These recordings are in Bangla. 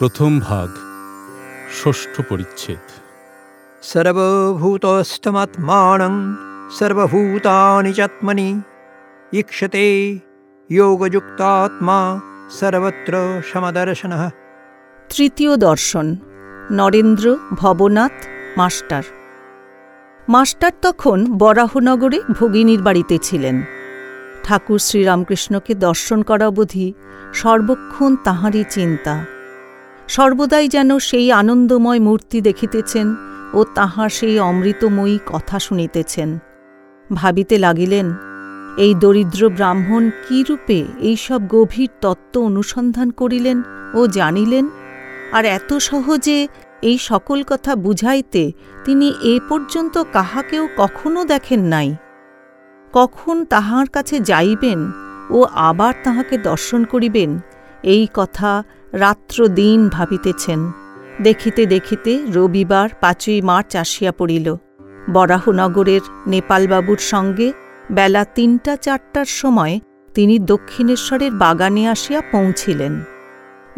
প্রথম ভাগ ষষ্ঠ পরিচ্ছেদ। সর্বভূতস্তমাত্মান সর্বভূতানি চাত্মনি ইক্ষতে যোগযুক্তাত্মা সর্বত্র সমদর্শন। তৃতীয় দর্শন নরেন্দ্র ভবনাথ মাস্টার। মাস্টার তখন বরাহনগরে ভগিনীর বাড়িতে ছিলেন। ঠাকুর শ্রীরামকৃষ্ণকে দর্শন করা অবধি সর্বক্ষণ তাঁহারই চিন্তা। সর্বদাই যেন সেই আনন্দময় মূর্তি দেখিতেছেন ও তাহার সেই অমৃতময়ী কথা শুনিতেছেন। ভাবিতে লাগিলেন, এই দরিদ্র ব্রাহ্মণ কি রূপে এইসব গভীর তত্ত্ব অনুসন্ধান করিলেন ও জানিলেন? আর এত সহজে এই সকল কথা বুঝাইতে তিনি এ পর্যন্ত কাহাকেও কখনো দেখেন নাই। কখন তাহার কাছে যাইবেন ও আবার তাহাকে দর্শন করিবেন, এই কথা রাত্র দিন ভাবিতেছেন। দেখিতে দেখিতে রবিবার পাঁচই মার্চ আসিয়া পড়িল। বরাহনগরের নেপালবাবুর সঙ্গে বেলা তিনটা চারটার সময় তিনি দক্ষিণেশ্বরের বাগানে আসিয়া পৌঁছিলেন।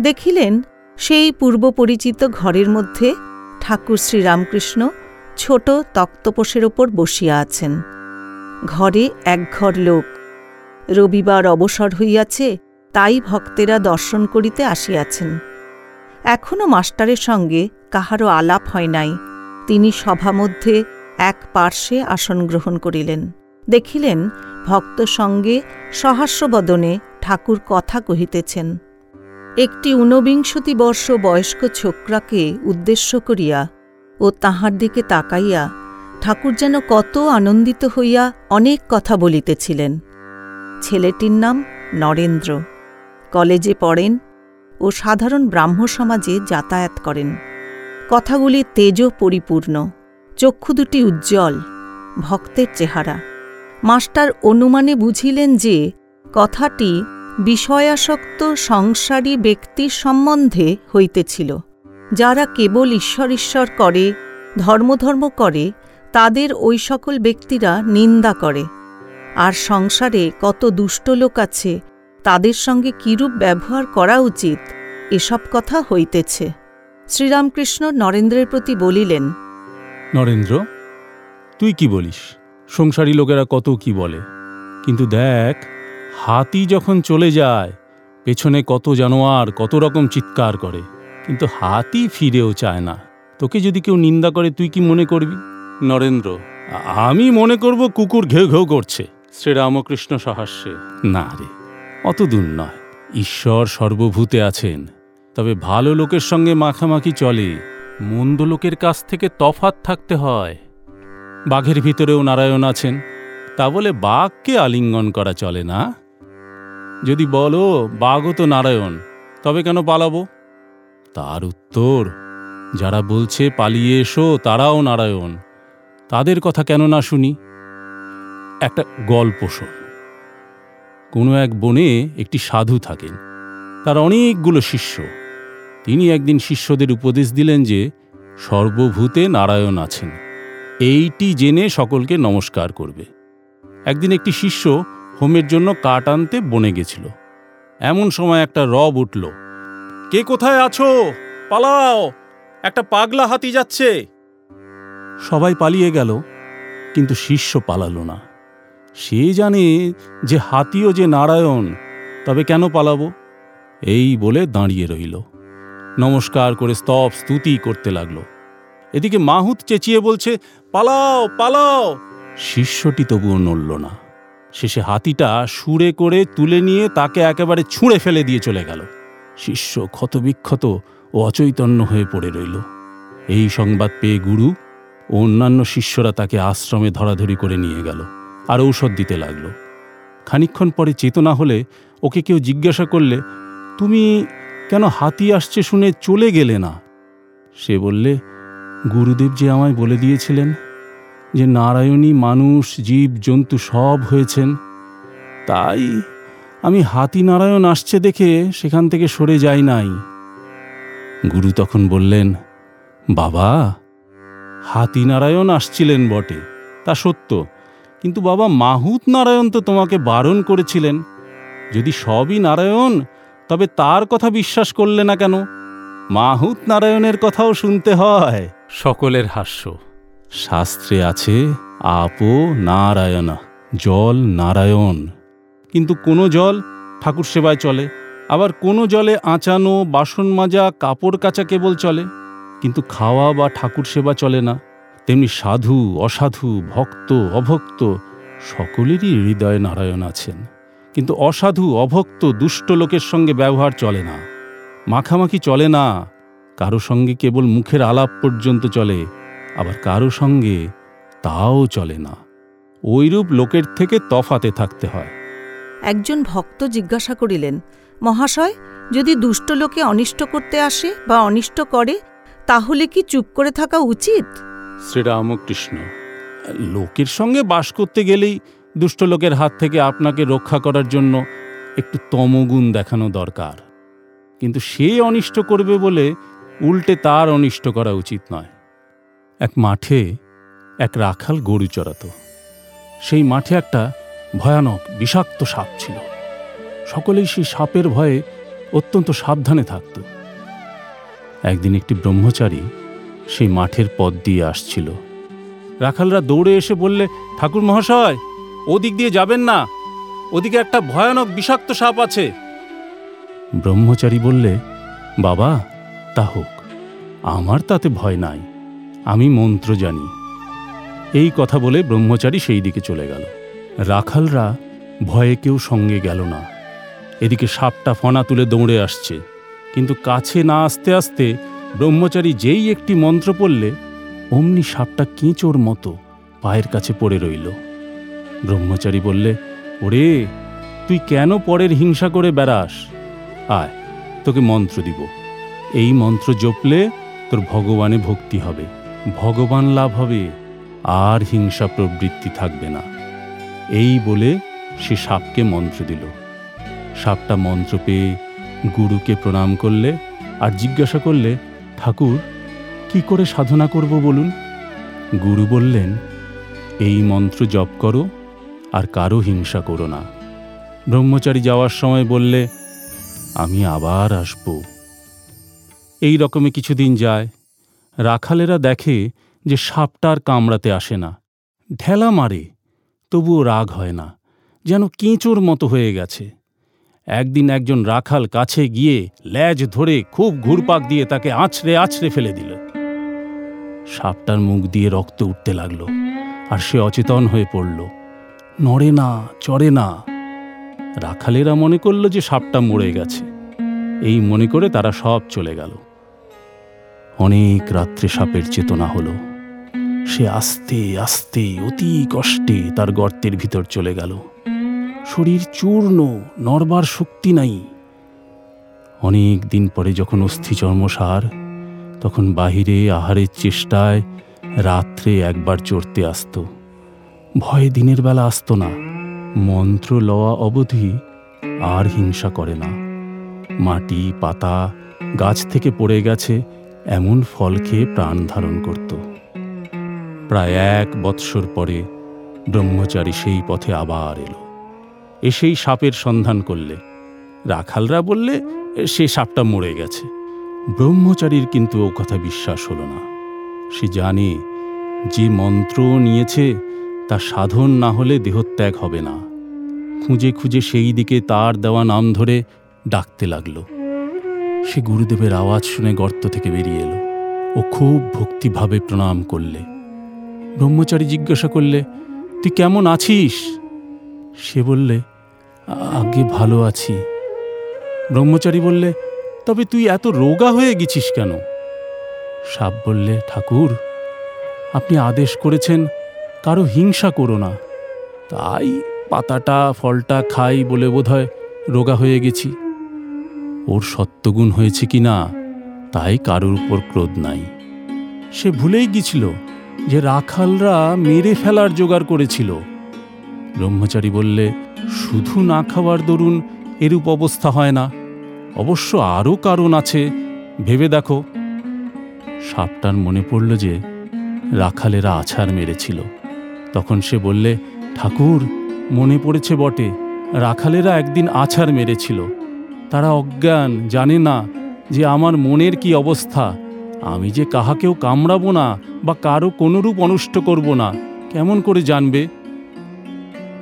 দেখিলেন সেই পূর্বপরিচিত ঘরের মধ্যে ঠাকুর শ্রীরামকৃষ্ণ ছোট তক্তপোষের ওপর বসিয়া আছেন। ঘরে একঘর লোক। রবিবার অবসর হইয়াছে তাই ভক্তেরা দর্শন করিতে আসিয়াছেন। এখনও মাস্টারের সঙ্গে কাহারও আলাপ হয় নাই। তিনি সভামধ্যে এক পার্শ্বে আসন গ্রহণ করিলেন। দেখিলেন ভক্ত সঙ্গে সহাস্যবদনে ঠাকুর কথা কহিতেছেন। একটি ঊনবিংশতি বর্ষ বয়স্ক ছোকরাকে উদ্দেশ্য করিয়া ও তাহার দিকে তাকাইয়া ঠাকুর যেন কত আনন্দিত হইয়া অনেক কথা বলিতেছিলেন। ছেলেটির নাম নরেন্দ্র। কলেজে পড়েন ও সাধারণ ব্রাহ্ম সমাজে যাতায়াত করেন। কথাগুলি তেজ পরিপূর্ণ চক্ষু দুটি উজ্জ্বল, ভক্তের চেহারা। মাস্টার অনুমানে বুঝিলেন যে, কথাটি বিষয়াসক্ত সংসারী ব্যক্তির সম্বন্ধে হইতেছিল, যারা কেবল ঈশ্বর ঈশ্বর করে, ধর্মধর্ম করে, তাদের ওই সকল ব্যক্তিরা নিন্দা করে। আর সংসারে কত দুষ্ট লোক আছে তাদের সঙ্গে কিরূপ ব্যবহার করা উচিত? এসব কথা হইতেছে। শ্রীরামকৃষ্ণ নরেন্দ্রের প্রতি বলিলেন নরেন্দ্র তুই কি বলিস? সংসারী লোকেরা কত কি বলে। কিন্তু দেখ হাতি যখন চলে যায় পেছনে কত জানোয়ার কত রকম চিৎকার করে। কিন্তু হাতি ফিরেও চায় না। তোকে যদি কেউ নিন্দা করে তুই কি মনে করবি? নরেন্দ্র আমি মনে করব কুকুর ঘেউ ঘেউ করছে। শ্রীরামকৃষ্ণ সহাস্যে না রে। অত দূর নয়। ঈশ্বর সর্বভূতে আছেন, তবে ভালো লোকের সঙ্গে মাখামাখি চলে। মন্দ লোকের কাছ থেকে তফাত থাকতে হয়। বাঘের ভিতরেও নারায়ণ আছেন, তা বলে বাঘকে আলিঙ্গন করা চলে না? যদি বলো, বাঘও তো নারায়ণ, তবে কেন পালাবো? তার উত্তর, যারা বলছে পালিয়ে এসো, তারাও নারায়ণ। তাদের কথা কেন না শুনি? একটা গল্প শোন। কোনো এক বনে একটি সাধু থাকেন। তার অনেকগুলো শিষ্য। তিনি একদিন শিষ্যদের উপদেশ দিলেন যে, সর্বভূতে নারায়ণ আছেন। এইটি জেনে সকলকে নমস্কার করবে। একদিন একটি শিষ্য হোমের জন্য কাঠ আনতে বনে গেছিল। এমন সময় একটা রব উঠল। কে কোথায় আছো? পালাও! একটা পাগলা হাতি যাচ্ছে! সবাই পালিয়ে গেল, কিন্তু শিষ্য পালালো না। সে জানে যে হাতিও যে নারায়ণ, তবে কেন পালাবো? এই বলে দাঁড়িয়ে রইল। নমস্কার করে স্তব স্তুতি করতে লাগল। এদিকে মাহুত চেঁচিয়ে বলছে, পালাও পালাও! শিষ্যটি তবুও নড়ল না। শেষে হাতিটা সুরে করে তুলে নিয়ে তাকে একেবারে ছুঁড়ে ফেলে দিয়ে চলে গেল। শিষ্য ক্ষতবিক্ষত ও অচৈতন্য হয়ে পড়ে রইল। এই সংবাদ পেয়ে গুরু ও অন্যান্য শিষ্যরা তাকে আশ্রমে ধরাধরি করে নিয়ে গেল। আর ঔষধ দিতে লাগল। খানিক্ষণ পরে চেতনা হলে ওকে কেউ জিজ্ঞাসা করলে, তুমি কেন হাতি আসছে শুনে চলে গেলে না? সে বললে, গুরুদেব যে আমায় বলে দিয়েছিলেন যে নারায়ণী মানুষ, জীব, জন্তু সব হয়েছেন, তাই আমি হাতি নারায়ণ আসছে দেখে সেখান থেকে সরে যাই নাই। গুরু তখন বললেন, বাবা, হাতি নারায়ণ আসছিলেন বটে, তা সত্য। কিন্তু বাবা মাহুত নারায়ণ তো তোমাকে বারণ করেছিলেন। যদি সবই নারায়ণ তবে তার কথা বিশ্বাস করলে না কেন? মাহুত নারায়ণের কথাও শুনতে হয়। সকলের হাস্য। শাস্ত্রে আছে আপো নারায়ণ জল নারায়ণ। কিন্তু কোনো জল ঠাকুর সেবায় চলে। আবার কোনো জলে আঁচানো বাসন মাজা কাপড় কাচা কেবল চলে। কিন্তু খাওয়া বা ঠাকুর সেবা চলে না। তেমনি সাধু, অসাধু, ভক্ত, অভক্ত সকলেরই হৃদয়ে নারায়ণ আছেন। কিন্তু অসাধু, অভক্ত, দুষ্ট লোকের সঙ্গে ব্যবহার চলে না। মাখামাখি চলে না। কারও সঙ্গে কেবল মুখের আলাপ পর্যন্ত চলে, আবার কারও সঙ্গে তাও চলে না। ওইরূপ লোকের থেকে তফাতে থাকতে হয়। একজন ভক্ত জিজ্ঞাসা করিলেন, মহাশয়, যদি দুষ্ট লোকে অনিষ্ট করতে আসে বা অনিষ্ট করে, তাহলে কি চুপ করে থাকা উচিত? শ্রীরামকৃষ্ণ, লোকের সঙ্গে বাস করতে গেলেই দুষ্ট লোকের হাত থেকে আপনাকে রক্ষা করার জন্য একটু তমগুণ দেখানো দরকার। কিন্তু সে অনিষ্ট করবে বলে উল্টে তার অনিষ্ট করা উচিত নয়। এক মাঠে এক রাখাল গরু চড়াত। সেই মাঠে একটা ভয়ানক বিষাক্ত সাপ ছিল। সকলেই সেই সাপের ভয়ে অত্যন্ত সাবধানে থাকত। একদিন একটি ব্রহ্মচারী সেই মাঠের পথ দিয়ে আসছিল। রাখালরা দৌড়ে এসে বললে, ঠাকুর মহাশয়, ওদিক দিয়ে যাবেন না। ওদিকে একটা ভয়ানক বিষাক্ত সাপ আছে। ব্রহ্মচারী বললে, বাবা, তা হোক। আমার তাতে ভয় নাই। আমি মন্ত্র জানি। এই কথা বলে ব্রহ্মচারী সেই দিকে চলে গেল। রাখালরা ভয়ে কেউ সঙ্গে গেল না। এদিকে সাপটা ফনা তুলে দৌড়ে আসছে। কিন্তু কাছে না আসতে আসতে ব্রহ্মচারী যেই একটি মন্ত্র পড়লে, অমনি সাপটা কেঁচোর মতো পায়ের কাছে পড়ে রইল। ব্রহ্মচারী বললে, ওরে, তুই কেন পরের হিংসা করে বেড়াস? আয়, তোকে মন্ত্র দিব। এই মন্ত্র জপলে তোর ভগবানে ভক্তি হবে, ভগবান লাভ হবে, আর হিংসা প্রবৃত্তি থাকবে না। এই বলে সে সাপকে মন্ত্র দিল। সাপটা মন্ত্র পেয়ে গুরুকে প্রণাম করলে আর জিজ্ঞাসা করলে ঠাকুর, কি করে সাধনা করব বলুন? গুরু বললেন, এই মন্ত্র জপ করো আর কারও হিংসা করো না। ব্রহ্মচারী যাওয়ার সময় বললে, আমি আবার আসব। এই রকমে কিছুদিন যায়। রাখালেরা দেখে যে সাপটা আর কামড়াতে আসে না। ঢেলা মারে, তবুও রাগ হয় না, যেন কেঁচোর মতো হয়ে গেছে। একদিন একজন রাখাল কাছে গিয়ে ল্যাজ ধরে খুব ঘুরপাক দিয়ে তাকে আছড়ে আছড়ে ফেলে দিল। সাপটার মুখ দিয়ে রক্ত উঠতে লাগল, আর সে অচেতন হয়ে পড়ল। নড়ে না, চড়ে না। রাখালেরা মনে করল যে সাপটা মরে গেছে। এই মনে করে তারা সব চলে গেল। অনেক রাত্রে সাপের চেতনা হলো। সে আস্তে আস্তে, অতি কষ্টে তার গর্তের ভিতর চলে গেল। শরীর চূর্ণ, নড়বার শক্তি নাই। অনেক দিন পরে যখন অস্থি চর্মসার, তখন বাহিরে আহারের চেষ্টায় রাত্রে একবার চড়তে আসতো। ভয়ে দিনের বেলা আসতো না। মন্ত্র লওয়া অবধি আর হিংসা করে না। মাটি, পাতা, গাছ থেকে পড়ে গেছে, এমন ফল খেয়ে প্রাণ ধারণ করত। প্রায় এক বৎসর পরে ব্রহ্মচারী সেই পথে আবার এলো। এসেই সাপের সন্ধান করলে। রাখালরা বললে, সে সাপটা মরে গেছে। ব্রহ্মচারীর কিন্তু ও কথা বিশ্বাস হলো না। সে জানে, যে মন্ত্র নিয়েছে, তা সাধন না হলে দেহত্যাগ হবে না। খুঁজে খুঁজে সেই দিকে তার দেওয়া নাম ধরে ডাকতে লাগল। সে গুরুদেবের আওয়াজ শুনে গর্ত থেকে বেরিয়ে এলো ও খুব ভক্তিভাবে প্রণাম করলে। ব্রহ্মচারী জিজ্ঞাসা করলে, তুই কেমন আছিস? সে বললে আগে ভালো আছি। ব্রহ্মচারী বললে, তবে তুই এত রোগা হয়ে গেছিস কেন? সাপ বললে, ঠাকুর, আপনি আদেশ করেছেন, কারও হিংসা করো না। তাই পাতাটা, ফলটা খাই বলে বোধহয় রোগা হয়ে গেছি। ওর সত্যগুণ হয়েছে কি না, তাই কারোর উপর ক্রোধ নাই। সে ভুলেই গিয়েছিল যে রাখালরা মেরে ফেলার জোগাড় করেছিল। ব্রহ্মচারী বললে শুধু না খাওয়ার দরুন এরূপ অবস্থা হয় না। অবশ্য আরও কারণ আছে, ভেবে দেখো। সাপটার মনে পড়ল যে রাখালেরা আছাড় মেরেছিল। তখন সে বললে, ঠাকুর, মনে পড়েছে বটে, রাখালেরা একদিন আছাড় মেরেছিল। তারা অজ্ঞান, জানে না যে আমার মনের কি অবস্থা। আমি যে কাহাকেও কামড়াবো না বা কারও কোনোরূপ অনিষ্ট করব না, কেমন করে জানবে?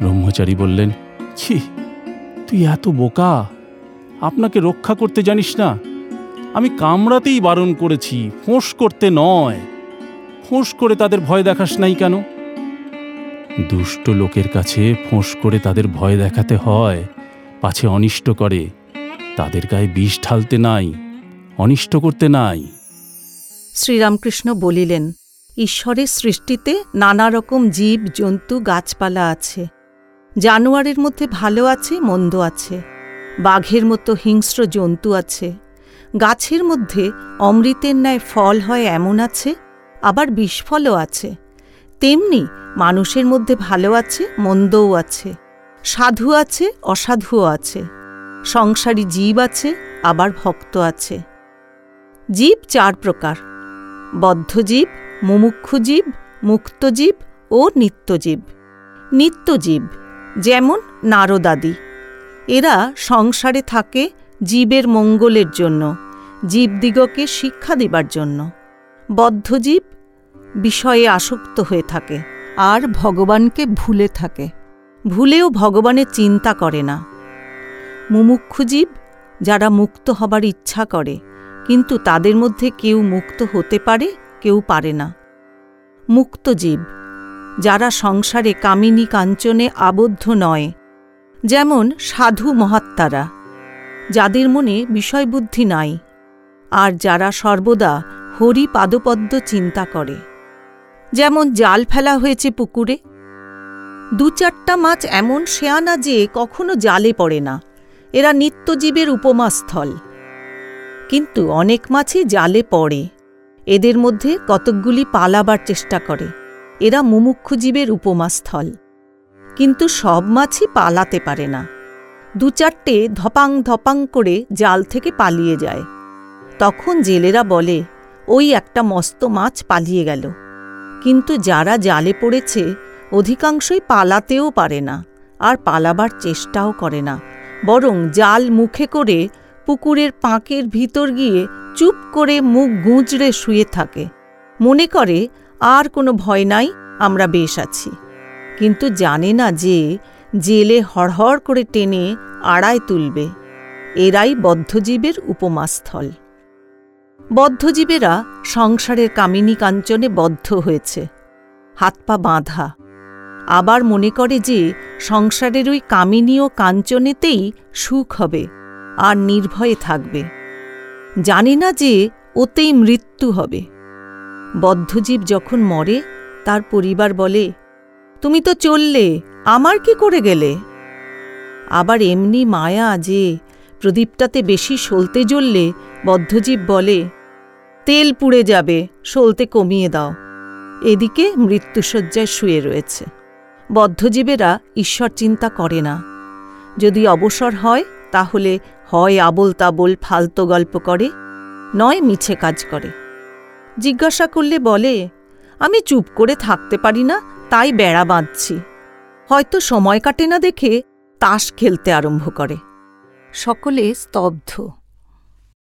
ব্রহ্মচারী বললেন ছি, তুই এত বোকা। আপনাকে রক্ষা করতে জানিস না, আমি কামড়াতেই বারণ করেছি, ফোঁস করতে নয়। ফোঁস করে তাদের ভয় দেখাস নাই কেন? দুষ্ট লোকের কাছে ফোঁস করে তাদের ভয় দেখাতে হয়, পাছে অনিষ্ট করে। তাদের গায়ে বিষ ঢালতে নাই, অনিষ্ট করতে নাই। শ্রীরামকৃষ্ণ বলিলেন, ঈশ্বরের সৃষ্টিতে নানা রকম জীব, জন্তু, গাছপালা আছে। জানোয়ারের মধ্যে ভালো আছে, মন্দ আছে। বাঘের মতো হিংস্র জন্তু আছে। গাছের মধ্যে অমৃতের ন্যায় ফল হয় এমন আছে, আবার বিষফলও আছে। তেমনি মানুষের মধ্যে ভালো আছে, মন্দও আছে। সাধু আছে, অসাধুও আছে। সংসারী জীব আছে, আবার ভক্ত আছে। জীব চার প্রকার। বদ্ধজীব মুমুক্ষুজীব মুক্তজীব ও নিত্যজীব নিত্যজীব যেমন নারদাদি এরা সংসারে থাকে জীবের মঙ্গলের জন্য, জীবদিগকে শিক্ষা দিবার জন্য। বদ্ধজীব বিষয়ে আসক্ত হয়ে থাকে, আর ভগবানকে ভুলে থাকে। ভুলেও ভগবানের চিন্তা করে না। মুমুক্ষুজীব যারা মুক্ত হবার ইচ্ছা করে, কিন্তু তাদের মধ্যে কেউ মুক্ত হতে পারে, কেউ পারে না। মুক্ত জীব যারা সংসারে কামিনী কাঞ্চনে আবদ্ধ নয়, যেমন সাধু মহাত্মারা, যাদের মনে বিষয়বুদ্ধি নাই, আর যারা সর্বদা হরি পাদপদ্ম চিন্তা করে। যেমন জাল ফেলা হয়েছে পুকুরে, দু চারটা মাছ এমন শেয়ানা যে কখনো জালে পড়ে না, এরা নিত্যজীবের উপমাস্থল। কিন্তু অনেক মাছই জালে পড়ে, এদের মধ্যে কতকগুলি পালাবার চেষ্টা করে। এরা মুমুক্ষু জীবের উপমাস্থল। কিন্তু সব মাছই পালাতে পারে না। দু চারটে ধপাং ধপাং করে জাল থেকে পালিয়ে যায়। তখন জেলেরা বলে, ওই একটা মস্ত মাছ পালিয়ে গেল। কিন্তু যারা জালে পড়েছে, অধিকাংশই পালাতেও পারে না আর পালাবার চেষ্টাও করে না। বরং জাল মুখে করে পুকুরের পাঁকের ভিতর গিয়ে চুপ করে মুখ গুঁজড়ে শুয়ে থাকে। মনে করে আর কোনো ভয় নাই, আমরা বেশ আছি। কিন্তু জানে না যে, জেলে হড়হড় করে টেনে আড়ায় তুলবে। এরাই বদ্ধজীবের উপমাস্থল। বদ্ধজীবেরা সংসারের কামিনী কাঞ্চনে বদ্ধ হয়েছে। হাত পা বাঁধা। আবার মনে করে যে, সংসারের ওই কামিনী ও কাঞ্চনেতেই সুখ হবে, আর নির্ভয়ে থাকবে। জানে না যে, ওতেই মৃত্যু হবে। বদ্ধজীব যখন মরে, তার পরিবার বলে, তুমি তো চললে, আমার কি করে গেলে? আবার এমনি মায়া যে প্রদীপটাতে বেশি সলতে জ্বললে, বদ্ধজীব বলে, তেল পুড়ে যাবে, সলতে কমিয়ে দাও। এদিকে মৃত্যুসজ্জায় শুয়ে রয়েছে। বদ্ধজীবেরা ঈশ্বর চিন্তা করে না। যদি অবসর হয়, তাহলে হয় আবল তাবল ফালতো গল্প করে, নয় মিছে কাজ করে। জিজ্ঞাসা করলে বলে, আমি চুপ করে থাকতে পারি না, তাই বেড়া বাঁধছি। হয়তো সময় কাটে না দেখে তাস খেলতে আরম্ভ করে। সকলে স্তব্ধ।